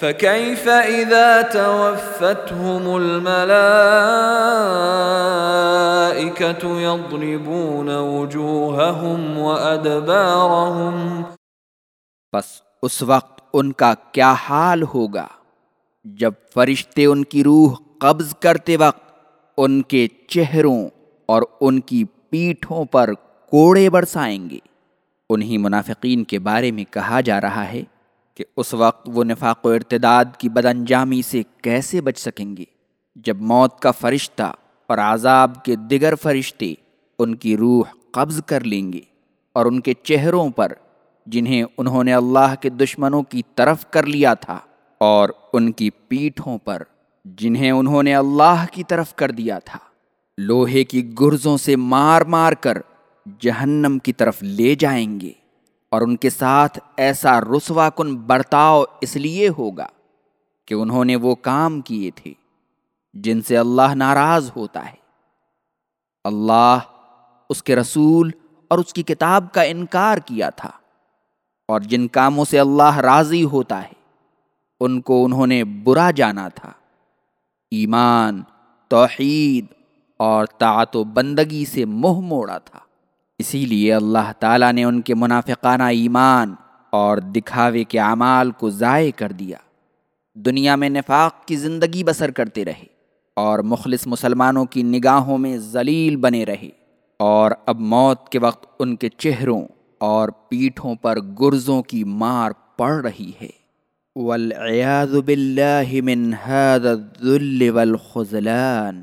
فكيف إذا توفتهم الملائكة يضربون وجوههم وأدبارهم؟ بس اس وقت ان کا کیا حال ہوگا؟ جب فرشتے ان کی روح قبض کرتے وقت ان کے چہروں اور ان کی پیٹھوں پر کوڑے برسائیں گے۔ انہی منافقین کے بارے میں کہا جا رہا ہے کہ اس وقت وہ نفاق و ارتداد کی بد انجامی سے کیسے بچ سکیں گے؟ جب موت کا فرشتہ اور عذاب کے دیگر فرشتے ان کی روح قبض کر لیں گے اور ان کے چہروں پر جنہیں انہوں نے اللہ کے دشمنوں کی طرف کر لیا تھا اور ان کی پیٹھوں پر جنہیں انہوں نے اللہ کی طرف کر دیا تھا، لوہے کی گرزوں سے مار مار کر جہنم کی طرف لے جائیں گے۔ اور ان کے ساتھ ایسا رسوا کن برتاؤ اس لیے ہوگا کہ انہوں نے وہ کام کیے تھے جن سے اللہ ناراض ہوتا ہے۔ اللہ اس کے رسول اور اس کی کتاب کا انکار کیا تھا اور جن کاموں سے اللہ راضی ہوتا ہے، ان کو انہوں نے برا جانا تھا۔ ایمان، توحید اور طاعت و بندگی سے منہ موڑا تھا۔ اسی لیے اللہ تعالیٰ نے ان کے منافقانہ ایمان اور دکھاوے کے اعمال کو ضائع کر دیا۔ دنیا میں نفاق کی زندگی بسر کرتے رہے اور مخلص مسلمانوں کی نگاہوں میں ذلیل بنے رہے اور اب موت کے وقت ان کے چہروں اور پیٹھوں پر گرزوں کی مار پڑ رہی ہے۔ والعیاذ باللہ من هذا الذل والخزلان